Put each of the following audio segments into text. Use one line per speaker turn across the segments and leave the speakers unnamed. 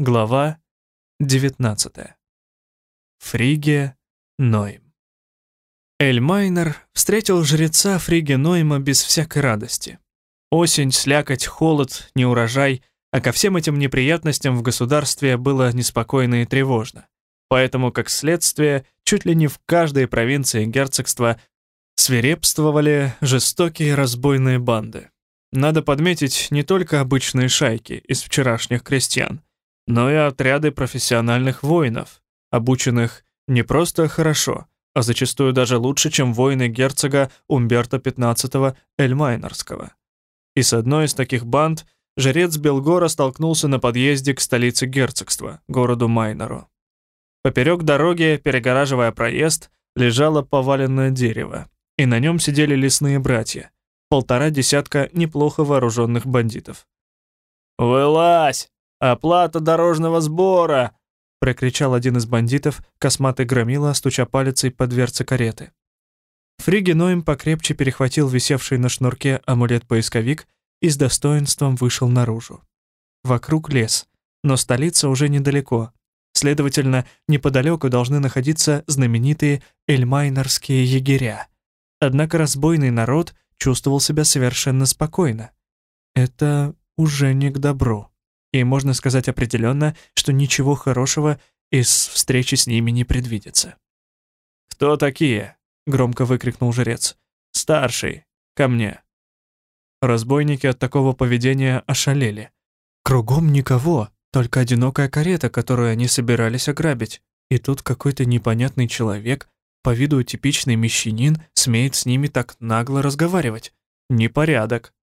Глава 19. Фриге Нойм. Эльмайнер встретил жреца Фриге Нойма без всякой радости. Осень, слякоть, холод, неурожай, а ко всем этим неприятностям в государстве было неспокойно и тревожно. Поэтому, как следствие, чуть ли не в каждой провинции герцогства свирепствовали жестокие разбойные банды. Надо подметить не только обычные шайки из вчерашних крестьян, но и отряды профессиональных воинов, обученных не просто хорошо, а зачастую даже лучше, чем воины герцога Умберта XV Эльмайнерского. И с одной из таких банд жрец Белгора столкнулся на подъезде к столице герцогства, городу Майнеру. Поперек дороги, перегораживая проезд, лежало поваленное дерево, и на нем сидели лесные братья, полтора десятка неплохо вооруженных бандитов. «Вылазь!» «Оплата дорожного сбора!» — прокричал один из бандитов, косматый громила, стуча палицей по дверце кареты. Фриги Ноем покрепче перехватил висевший на шнурке амулет-поисковик и с достоинством вышел наружу. Вокруг лес, но столица уже недалеко. Следовательно, неподалеку должны находиться знаменитые эльмайнерские егеря. Однако разбойный народ чувствовал себя совершенно спокойно. Это уже не к добру и можно сказать определенно, что ничего хорошего из встречи с ними не предвидится. «Кто такие?» — громко выкрикнул жрец. «Старший, ко мне». Разбойники от такого поведения ошалели. Кругом никого, только одинокая карета, которую они собирались ограбить. И тут какой-то непонятный человек, по виду типичный мещанин, смеет с ними так нагло разговаривать. Непорядок.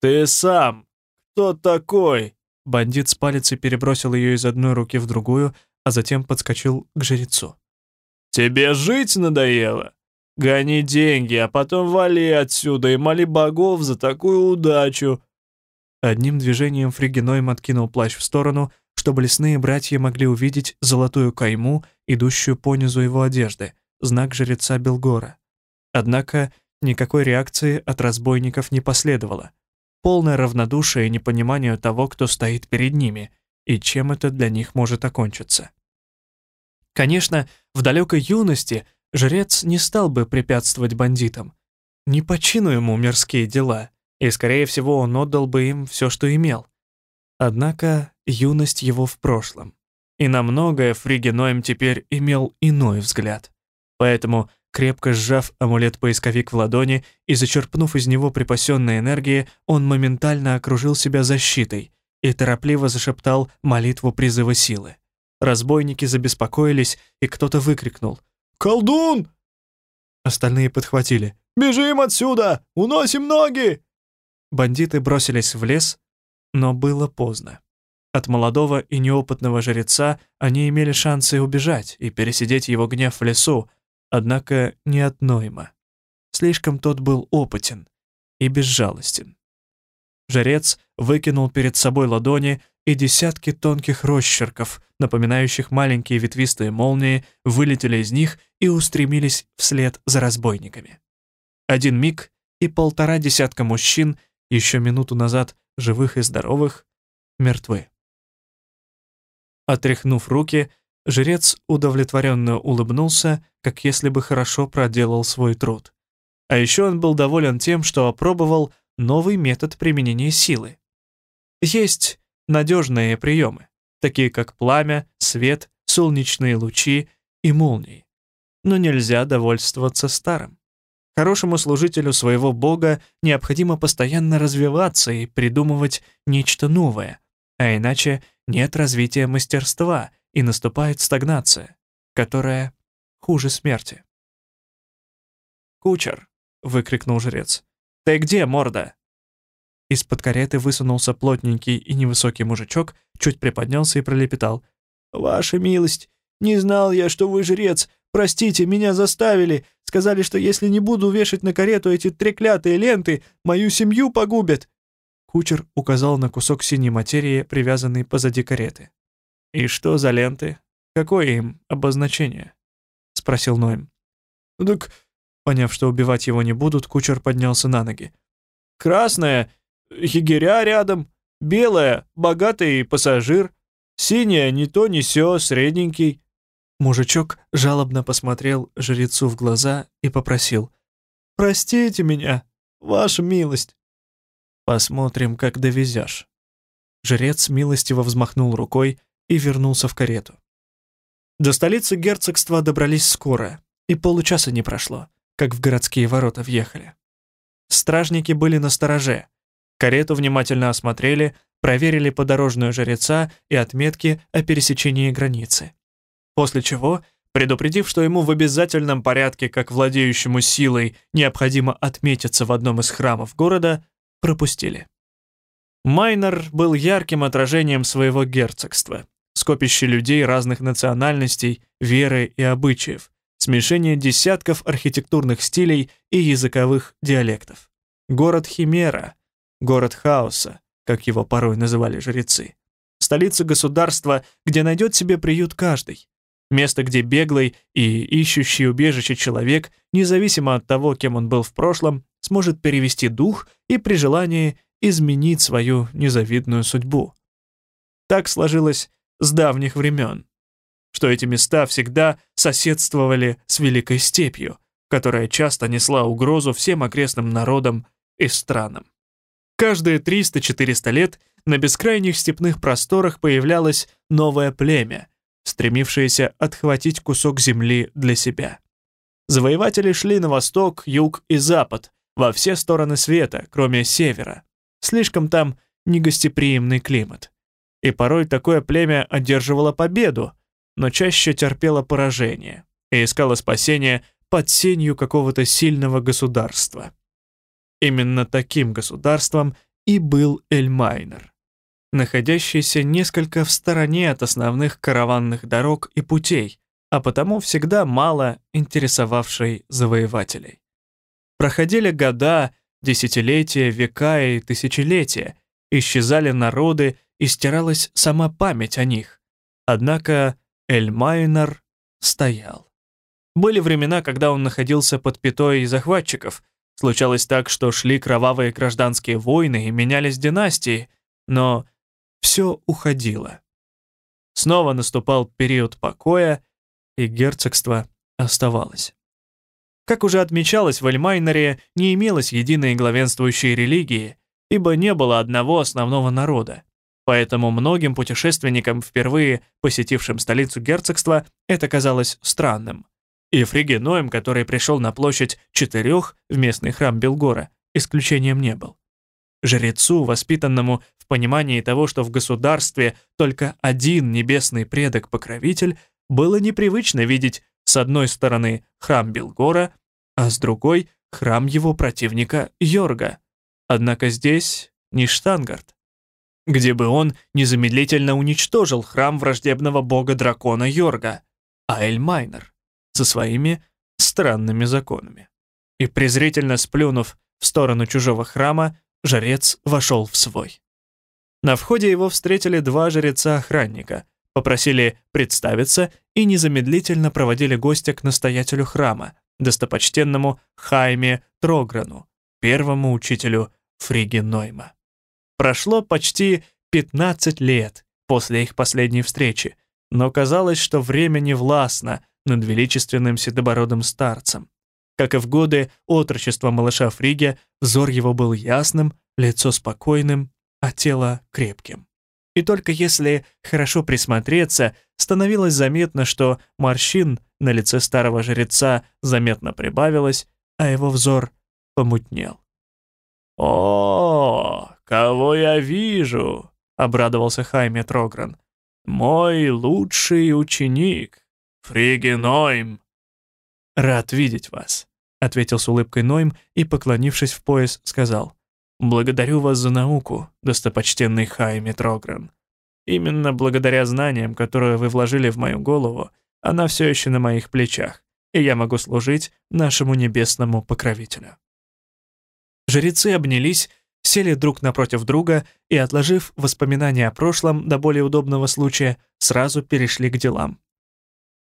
«Ты сам! Кто такой?» Бандит с палицей перебросил ее из одной руки в другую, а затем подскочил к жрецу. «Тебе жить надоело? Гони деньги, а потом вали отсюда и моли богов за такую удачу!» Одним движением Фригенойм откинул плащ в сторону, чтобы лесные братья могли увидеть золотую кайму, идущую по низу его одежды, знак жреца Белгора. Однако никакой реакции от разбойников не последовало полное равнодушие и непонимание того, кто стоит перед ними, и чем это для них может окончиться. Конечно, в далекой юности жрец не стал бы препятствовать бандитам. Не почину ему мирские дела, и, скорее всего, он отдал бы им все, что имел. Однако юность его в прошлом. И на многое Фригеноем теперь имел иной взгляд. Поэтому Крепко сжав амулет-поисковик в ладони и зачерпнув из него припасенной энергии, он моментально окружил себя защитой и торопливо зашептал молитву призыва силы. Разбойники забеспокоились, и кто-то выкрикнул «Колдун!». Остальные подхватили «Бежим отсюда! Уносим ноги!». Бандиты бросились в лес, но было поздно. От молодого и неопытного жреца они имели шансы убежать и пересидеть его гнев в лесу, однако не от Нойма. Слишком тот был опытен и безжалостен. Жрец выкинул перед собой ладони, и десятки тонких росчерков, напоминающих маленькие ветвистые молнии, вылетели из них и устремились вслед за разбойниками. Один миг, и полтора десятка мужчин, еще минуту назад живых и здоровых, мертвы. Отряхнув руки, Жрец удовлетворенно улыбнулся, как если бы хорошо проделал свой труд. А еще он был доволен тем, что опробовал новый метод применения силы. Есть надежные приемы, такие как пламя, свет, солнечные лучи и молнии. Но нельзя довольствоваться старым. Хорошему служителю своего бога необходимо постоянно развиваться и придумывать нечто новое, а иначе нет развития мастерства — и наступает стагнация, которая хуже смерти. «Кучер!» — выкрикнул жрец. «Ты где, морда?» Из-под кареты высунулся плотненький и невысокий мужичок, чуть приподнялся и пролепетал. «Ваша милость, не знал я, что вы жрец. Простите, меня заставили. Сказали, что если не буду вешать на карету эти треклятые ленты, мою семью погубят». Кучер указал на кусок синей материи, привязанный позади кареты. «И что за ленты? Какое им обозначение?» — спросил Ноем. «Ну так...» Поняв, что убивать его не будут, кучер поднялся на ноги. «Красная — егеря рядом, белая — богатый пассажир, Синяя не то, не сё, средненький». Мужичок жалобно посмотрел жрецу в глаза и попросил. «Простите меня, ваша милость». «Посмотрим, как довезешь». Жрец милостиво взмахнул рукой и вернулся в карету. До столицы герцогства добрались скоро, и получаса не прошло, как в городские ворота въехали. Стражники были на стороже. Карету внимательно осмотрели, проверили подорожную жреца и отметки о пересечении границы. После чего, предупредив, что ему в обязательном порядке, как владеющему силой, необходимо отметиться в одном из храмов города, пропустили. Майнер был ярким отражением своего герцогства, скопище людей разных национальностей, веры и обычаев, смешение десятков архитектурных стилей и языковых диалектов. Город Химера, город хаоса, как его порой называли жрецы. Столица государства, где найдет себе приют каждый. Место, где беглый и ищущий убежище человек, независимо от того, кем он был в прошлом, сможет перевести дух и при желании изменить свою незавидную судьбу. Так сложилось с давних времен, что эти места всегда соседствовали с Великой Степью, которая часто несла угрозу всем окрестным народам и странам. Каждые 300-400 лет на бескрайних степных просторах появлялось новое племя, стремившееся отхватить кусок земли для себя. Завоеватели шли на восток, юг и запад, во все стороны света, кроме севера. Слишком там негостеприимный климат. И порой такое племя одерживало победу, но чаще терпело поражение и искало спасения под сенью какого-то сильного государства. Именно таким государством и был Эльмайнер, находящийся несколько в стороне от основных караванных дорог и путей, а потому всегда мало интересовавший завоевателей. Проходили года, десятилетия, века и тысячелетия, исчезали народы и стиралась сама память о них. Однако Эльмайнер стоял. Были времена, когда он находился под пятой захватчиков. Случалось так, что шли кровавые гражданские войны и менялись династии, но все уходило. Снова наступал период покоя, и герцогство оставалось. Как уже отмечалось, в Эльмайнере не имелось единой главенствующей религии, ибо не было одного основного народа. Поэтому многим путешественникам, впервые посетившим столицу герцогства, это казалось странным. И Фригеноем, который пришел на площадь четырех в местный храм Белгора, исключением не был. Жрецу, воспитанному в понимании того, что в государстве только один небесный предок-покровитель, было непривычно видеть с одной стороны храм Белгора, а с другой — храм его противника Йорга. Однако здесь не Штангарт где бы он незамедлительно уничтожил храм враждебного бога-дракона Йорга, а Эльмайнер, со своими странными законами. И презрительно сплюнув в сторону чужого храма, жрец вошел в свой. На входе его встретили два жреца-охранника, попросили представиться и незамедлительно проводили гостя к настоятелю храма, достопочтенному Хайме Трограну, первому учителю Фриги Нойма. Прошло почти 15 лет после их последней встречи, но казалось, что время не властно над величественным седобородым старцем. Как и в годы отрочества малыша Фриге, взор его был ясным, лицо спокойным, а тело крепким. И только если хорошо присмотреться, становилось заметно, что морщин на лице старого жреца заметно прибавилось, а его взор помутнел. «О, кого я вижу!» — обрадовался Хайме Трогран. «Мой лучший ученик, Фригенойм!» «Рад видеть вас», — ответил с улыбкой Нойм и, поклонившись в пояс, сказал. «Благодарю вас за науку, достопочтенный Хайме Трогран. Именно благодаря знаниям, которые вы вложили в мою голову, она все еще на моих плечах, и я могу служить нашему небесному покровителю». Жрецы обнялись, сели друг напротив друга и, отложив воспоминания о прошлом до более удобного случая, сразу перешли к делам.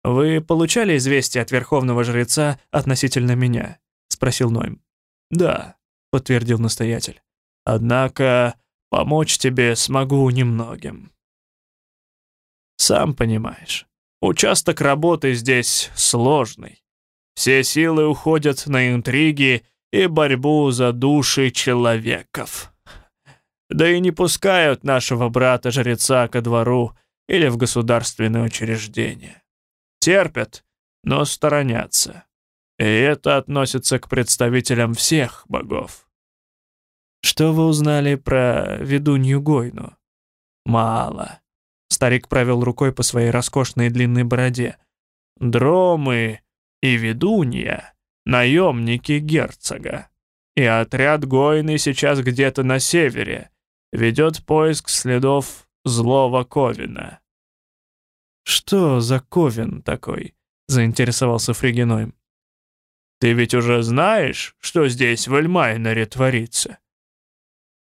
«Вы получали известие от верховного жреца относительно меня?» — спросил Нойм. «Да», — подтвердил настоятель. «Однако помочь тебе смогу немногим». Сам понимаешь, участок работы здесь сложный. Все силы уходят на интриги и борьбу за души человеков. Да и не пускают нашего брата-жреца ко двору или в государственное учреждение. Терпят, но сторонятся. И это относится к представителям всех богов. Что вы узнали про ведунью Гойну? Мало. Старик провел рукой по своей роскошной длинной бороде. Дромы и ведунья — наемники герцога. И отряд Гойны сейчас где-то на севере, ведет поиск следов злого Ковина. «Что за Ковин такой?» — заинтересовался Фригиной. «Ты ведь уже знаешь, что здесь в Эльмайнере творится?»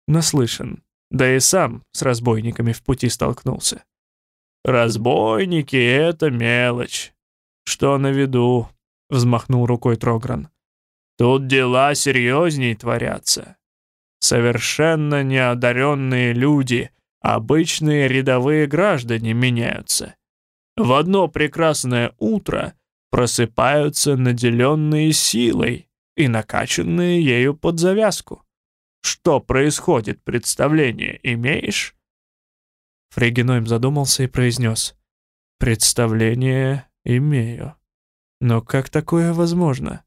Наслышан. Да и сам с разбойниками в пути столкнулся. «Разбойники — это мелочь. Что на виду?» — взмахнул рукой Трогран. «Тут дела серьезней творятся. Совершенно неодаренные люди, обычные рядовые граждане меняются. В одно прекрасное утро просыпаются наделенные силой и накачанные ею под завязку. Что происходит, представление имеешь?» Фригенойм задумался и произнес. «Представление имею. Но как такое возможно?»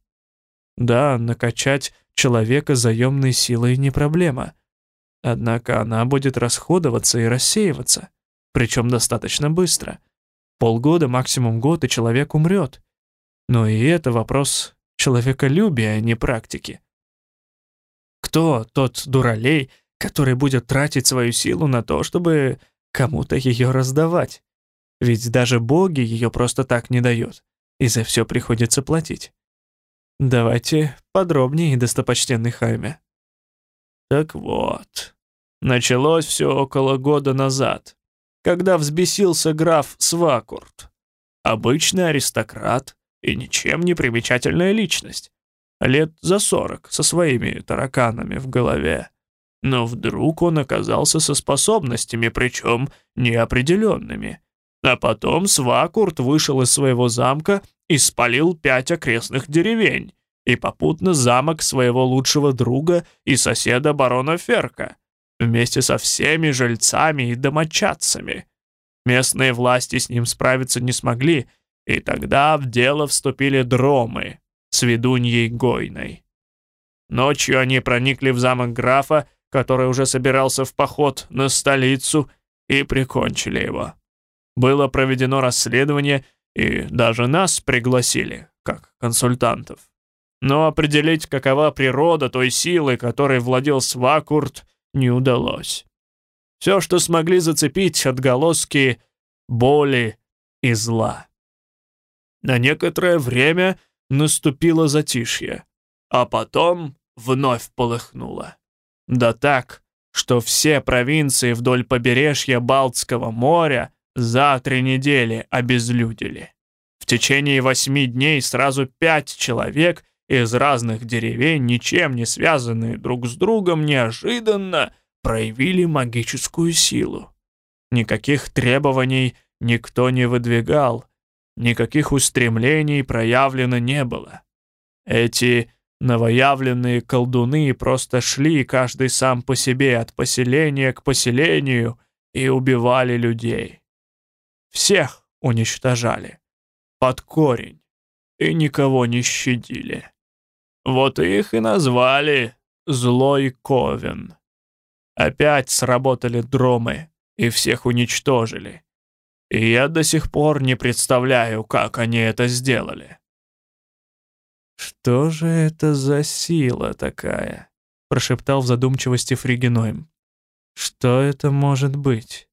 «Да, накачать человека заемной силой не проблема. Однако она будет расходоваться и рассеиваться, причем достаточно быстро. Полгода, максимум год, и человек умрет. Но и это вопрос человеколюбия, а не практики. Кто тот дуралей, который будет тратить свою силу на то, чтобы кому-то ее раздавать? Ведь даже боги ее просто так не дают, и за все приходится платить. Давайте подробнее, достопочтенный Хайме. Так вот, началось все около года назад, когда взбесился граф Свакурт. Обычный аристократ и ничем не примечательная личность. Лет за сорок, со своими тараканами в голове. Но вдруг он оказался со способностями, причем неопределенными. А потом Свакурт вышел из своего замка и спалил пять окрестных деревень, и попутно замок своего лучшего друга и соседа барона Ферка, вместе со всеми жильцами и домочадцами. Местные власти с ним справиться не смогли, и тогда в дело вступили дромы с ведуньей Гойной. Ночью они проникли в замок графа, который уже собирался в поход на столицу, и прикончили его. Было проведено расследование, и даже нас пригласили, как консультантов. Но определить, какова природа той силы, которой владел Свакурт, не удалось. Все, что смогли зацепить отголоски боли и зла. На некоторое время наступило затишье, а потом вновь полыхнуло. Да так, что все провинции вдоль побережья Балтского моря за три недели обезлюдили. В течение восьми дней сразу пять человек из разных деревень, ничем не связанные друг с другом, неожиданно проявили магическую силу. Никаких требований никто не выдвигал, никаких устремлений проявлено не было. Эти новоявленные колдуны просто шли каждый сам по себе от поселения к поселению и убивали людей. Всех уничтожали. Под корень. И никого не щадили. Вот их и назвали «Злой Ковен». Опять сработали дромы и всех уничтожили. И я до сих пор не представляю, как они это сделали. «Что же это за сила такая?» — прошептал в задумчивости Фригенойм. «Что это может быть?»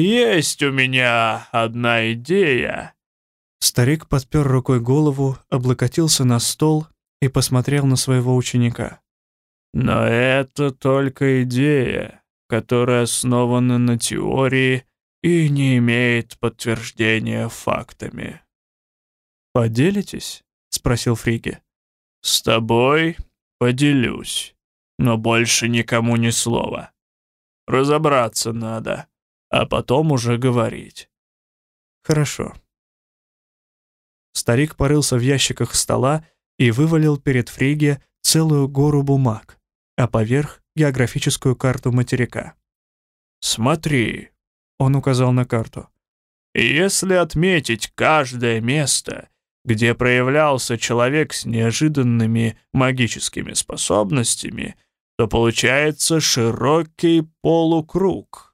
«Есть у меня одна идея». Старик подпер рукой голову, облокотился на стол и посмотрел на своего ученика. «Но это только идея, которая основана на теории и не имеет подтверждения фактами». «Поделитесь?» — спросил Фриге. «С тобой поделюсь, но больше никому ни слова. Разобраться надо» а потом уже говорить. Хорошо. Старик порылся в ящиках стола и вывалил перед Фриге целую гору бумаг, а поверх — географическую карту материка.
«Смотри», —
он указал на карту.
«Если отметить каждое место, где проявлялся человек с неожиданными магическими способностями, то получается широкий полукруг.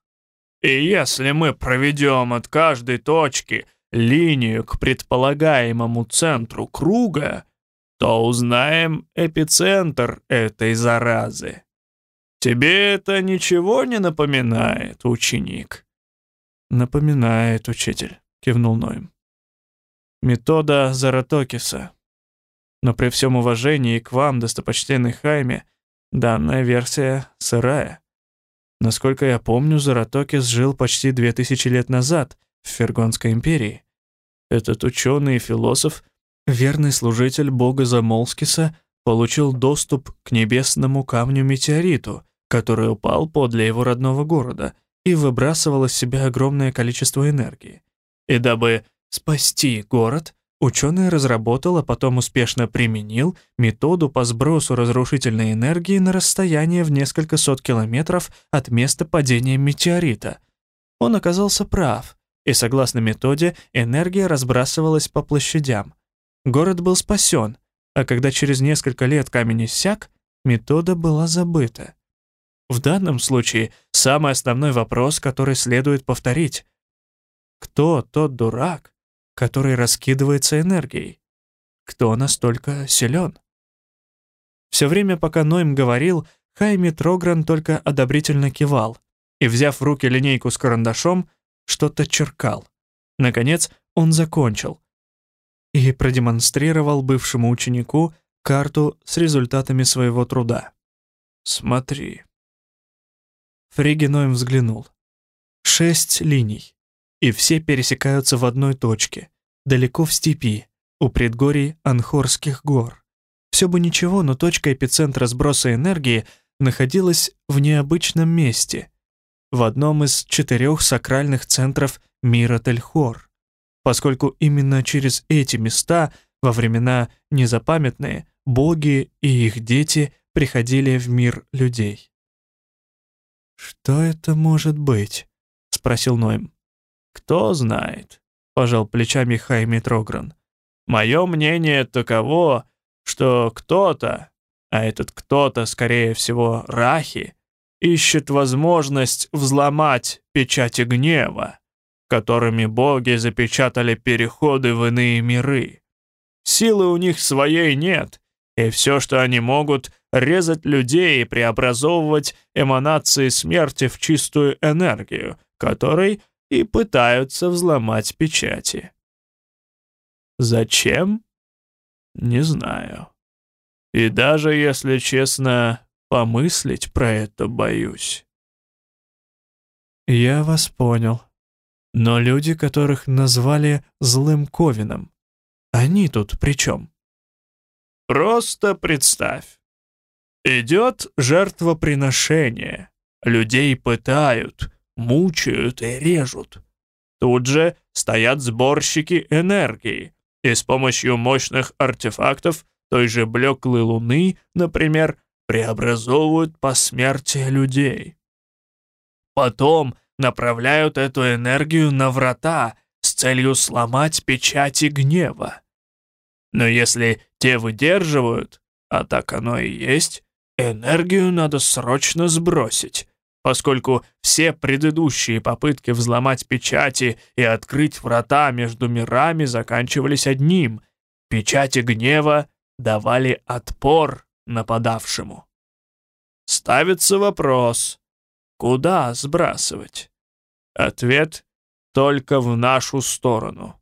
И если мы проведем от каждой точки линию к предполагаемому центру круга, то узнаем эпицентр этой заразы. Тебе это ничего не напоминает, ученик?
Напоминает, учитель, кивнул Ноем. Метода Заратокиса. Но при всем уважении к вам, достопочтенный Хайме, данная версия сырая. Насколько я помню, Заратокис жил почти две тысячи лет назад в Фергонской империи. Этот ученый и философ — верный служитель бога Замолскиса получил доступ к небесному камню-метеориту, который упал подле его родного города и выбрасывал из себя огромное количество энергии. И дабы спасти город, ученый разработал, а потом успешно применил методу по сбросу разрушительной энергии на расстояние в несколько сот километров от места падения метеорита. Он оказался прав, и согласно методе энергия разбрасывалась по площадям, Город был спасен, а когда через несколько лет камень иссяк, метода была забыта. В данном случае самый основной вопрос, который следует повторить. Кто тот дурак, который раскидывается энергией? Кто настолько силен? Все время, пока Нойм говорил, Хайми Трогран только одобрительно кивал и, взяв в руки линейку с карандашом, что-то черкал. Наконец он закончил, и продемонстрировал бывшему ученику карту с результатами своего труда. «Смотри». Фригеноем взглянул. Шесть линий, и все пересекаются в одной точке, далеко в степи, у предгорий Анхорских гор. Все бы ничего, но точка эпицентра сброса энергии находилась в необычном месте, в одном из четырех сакральных центров мира Тельхор поскольку именно через эти места во времена незапамятные боги и их дети приходили в мир людей. «Что это может быть?» — спросил Ноем.
«Кто знает», — пожал плечами Хайми Трогран. «Мое мнение таково, что кто-то, а этот кто-то, скорее всего, Рахи, ищет возможность взломать печати гнева, которыми боги запечатали переходы в иные миры. Силы у них своей нет, и все, что они могут, резать людей и преобразовывать эманации смерти в чистую энергию, которой и пытаются взломать печати. Зачем? Не знаю. И даже, если честно, помыслить про это боюсь.
«Я вас понял», но люди, которых назвали злым Ковином, они тут при чем?
Просто представь. Идет жертвоприношение. Людей пытают, мучают и режут. Тут же стоят сборщики энергии, и с помощью мощных артефактов той же блеклой луны, например, преобразовывают посмертие людей. Потом направляют эту энергию на врата с целью сломать печати гнева. Но если те выдерживают, а так оно и есть, энергию надо срочно сбросить, поскольку все предыдущие попытки взломать печати и открыть врата между мирами заканчивались одним — печати гнева давали отпор нападавшему. Ставится вопрос, Куда сбрасывать? Ответ — только в нашу сторону.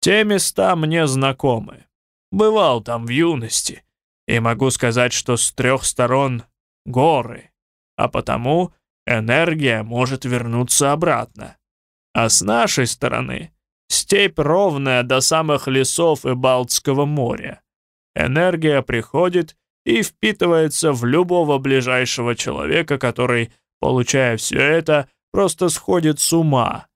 Те места мне знакомы. Бывал там в юности, и могу сказать, что с трех сторон — горы, а потому энергия может вернуться обратно. А с нашей стороны — степь ровная до самых лесов и Балтского моря. Энергия приходит и впитывается в любого ближайшего человека, который, получая все это, просто сходит с ума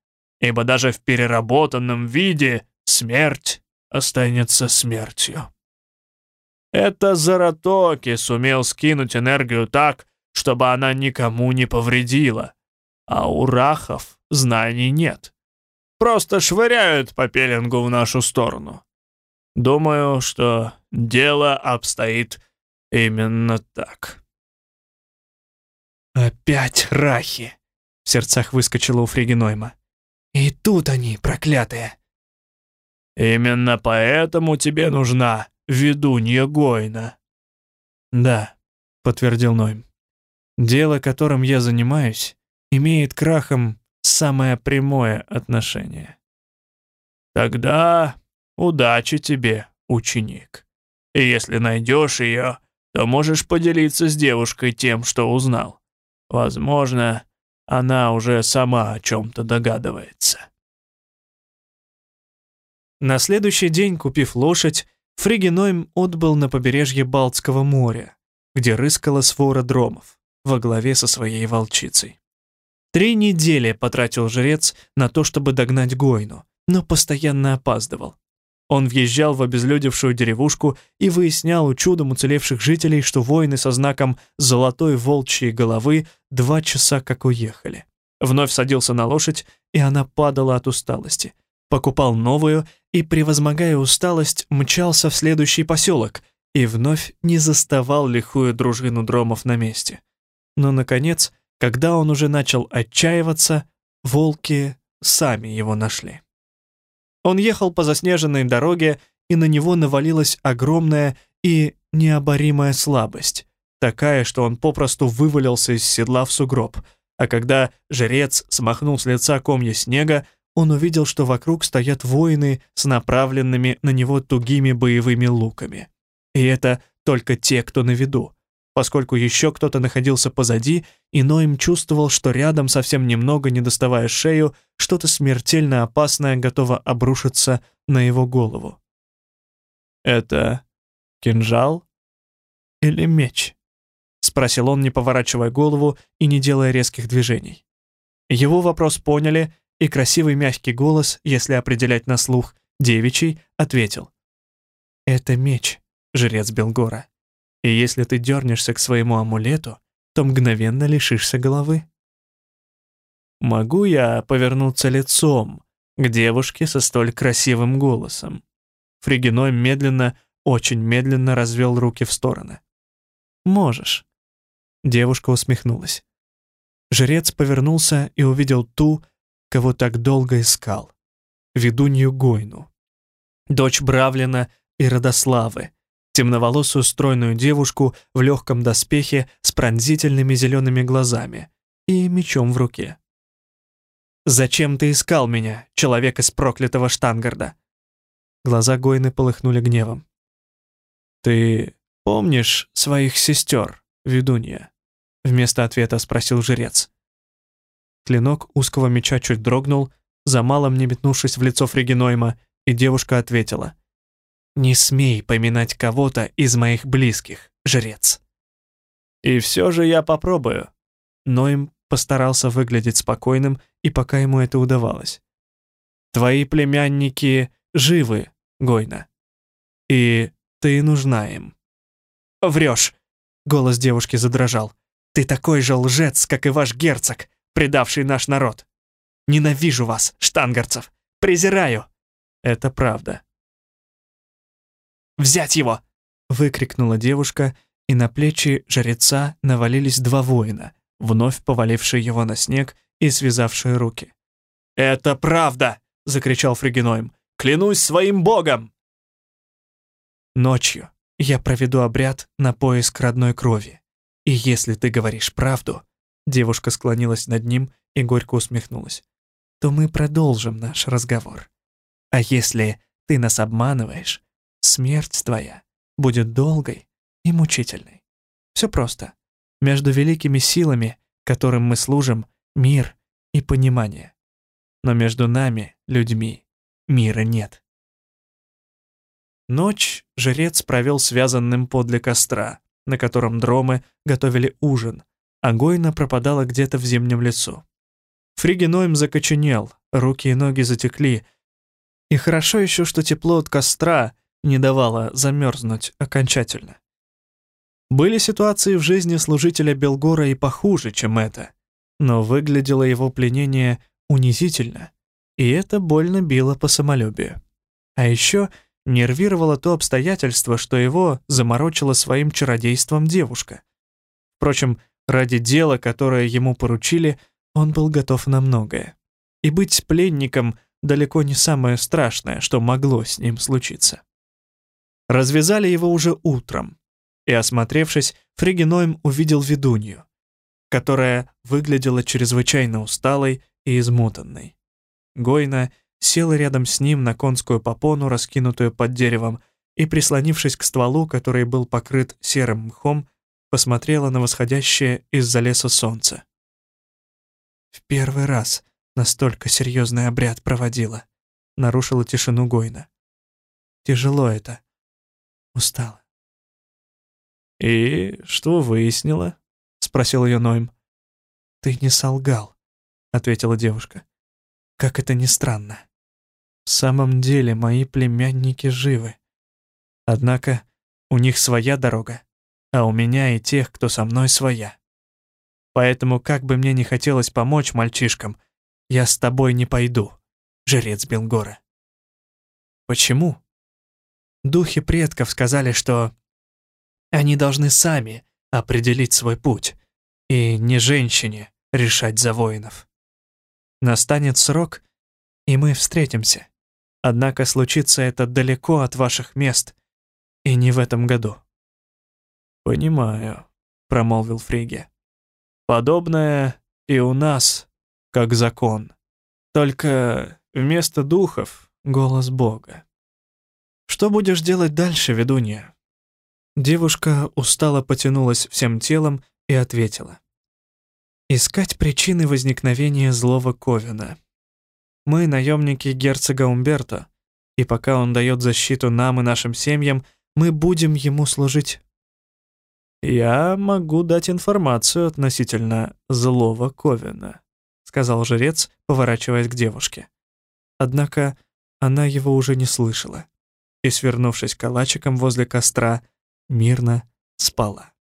ибо даже в переработанном виде смерть останется смертью. Это Заратоки сумел скинуть энергию так, чтобы она никому не повредила, а у рахов знаний нет. Просто швыряют по пеленгу в нашу сторону. Думаю, что дело обстоит именно так.
«Опять рахи!» — в сердцах выскочила у Фригенойма. «И тут они, проклятые!»
«Именно поэтому тебе нужна ведунья Гойна».
«Да», — подтвердил Нойм. «Дело, которым я занимаюсь, имеет к рахам самое прямое отношение».
«Тогда удачи тебе, ученик. И если найдешь ее, то можешь поделиться с девушкой тем, что узнал. Возможно, она уже сама о чем-то догадывается».
На следующий день, купив лошадь, Фригенойм отбыл на побережье Балтского моря, где рыскала свора дромов во главе со своей волчицей. Три недели потратил жрец на то, чтобы догнать Гойну, но постоянно опаздывал. Он въезжал в обезлюдевшую деревушку и выяснял у чудом уцелевших жителей, что воины со знаком «золотой волчьей головы» два часа как уехали. Вновь садился на лошадь, и она падала от усталости. Покупал новую и, превозмогая усталость, мчался в следующий поселок и вновь не заставал лихую дружину дромов на месте. Но, наконец, когда он уже начал отчаиваться, волки сами его нашли. Он ехал по заснеженной дороге, и на него навалилась огромная и необоримая слабость, такая, что он попросту вывалился из седла в сугроб, а когда жрец смахнул с лица комья снега, он увидел, что вокруг стоят воины с направленными на него тугими боевыми луками. И это только те, кто на виду поскольку еще кто-то находился позади, и Ноем чувствовал, что рядом, совсем немного не доставая шею, что-то смертельно опасное готово обрушиться на его голову. «Это кинжал или меч?» — спросил он, не поворачивая голову и не делая резких движений. Его вопрос поняли, и красивый мягкий голос, если определять на слух, девичий, ответил. «Это меч, жрец Белгора» и если ты дернешься к своему амулету, то мгновенно лишишься головы. Могу я повернуться лицом к девушке со столь красивым голосом? Фригиной медленно, очень медленно развел руки в стороны. Можешь. Девушка усмехнулась. Жрец повернулся и увидел ту, кого так долго искал. Ведунью Гойну. Дочь Бравлина и Родославы, темноволосую стройную девушку в легком доспехе с пронзительными зелеными глазами и мечом в руке. «Зачем ты искал меня, человек из проклятого Штангарда?» Глаза Гойны полыхнули гневом. «Ты помнишь своих сестер, ведунья?» Вместо ответа спросил жрец. Клинок узкого меча чуть дрогнул, за малом не метнувшись в лицо Фригенойма, и девушка ответила — не смей поминать кого-то из моих близких, жрец. И все же я попробую. Но им постарался выглядеть спокойным, и пока ему это удавалось. Твои племянники живы, Гойна. И ты нужна им. Врешь. Голос девушки задрожал. Ты такой же лжец, как и ваш герцог, предавший наш народ. Ненавижу вас, штангарцев. Презираю. Это правда. Взять его!» — выкрикнула девушка, и на плечи жреца навалились два воина, вновь повалившие его на снег и связавшие руки. «Это правда!» — закричал Фригенойм. «Клянусь своим богом!» «Ночью я проведу обряд на поиск родной крови. И если ты говоришь правду...» Девушка склонилась над ним и горько усмехнулась. «То мы продолжим наш разговор. А если ты нас обманываешь, смерть твоя будет долгой и мучительной. Все просто. Между великими силами, которым мы служим, мир и понимание. Но между нами, людьми, мира нет. Ночь жрец провел связанным подле костра, на котором дромы готовили ужин, а Гойна пропадала где-то в зимнем лесу. Фригенойм закоченел, руки и ноги затекли. И хорошо еще, что тепло от костра не давало замерзнуть окончательно. Были ситуации в жизни служителя Белгора и похуже, чем это, но выглядело его пленение унизительно, и это больно било по самолюбию. А еще нервировало то обстоятельство, что его заморочила своим чародейством девушка. Впрочем, ради дела, которое ему поручили, он был готов на многое. И быть пленником далеко не самое страшное, что могло с ним случиться. Развязали его уже утром, и, осмотревшись, Фригенойм увидел ведунью, которая выглядела чрезвычайно усталой и измотанной. Гойна села рядом с ним на конскую попону, раскинутую под деревом, и, прислонившись к стволу, который был покрыт серым мхом, посмотрела на восходящее из-за леса солнце. «В первый раз настолько серьезный обряд проводила», — нарушила тишину Гойна. «Тяжело это. Устала».
«И что выяснила?» — спросил ее Нойм.
«Ты не солгал», — ответила девушка. «Как это ни странно. В самом деле мои племянники живы. Однако у них своя дорога, а у меня и тех, кто со мной, своя. Поэтому, как бы мне не хотелось помочь мальчишкам, я с тобой не пойду, жрец Белгора. Почему? Духи предков сказали, что они должны сами определить свой путь, и не женщине решать за воинов. Настанет срок, и мы встретимся. Однако случится это далеко от ваших мест, и не в этом году».
«Понимаю», — промолвил Фриге. «Подобное и у нас, как закон. Только вместо духов — голос Бога».
«Что будешь делать дальше, ведунья?» Девушка устало потянулась всем телом и ответила. «Искать причины возникновения злого Ковина. Мы наемники герцога Умберто, и пока он дает защиту нам и нашим семьям, мы будем ему служить.
«Я могу дать информацию относительно злого Ковина», сказал жрец, поворачиваясь к девушке.
Однако она его уже не слышала и, свернувшись калачиком возле костра, мирно спала.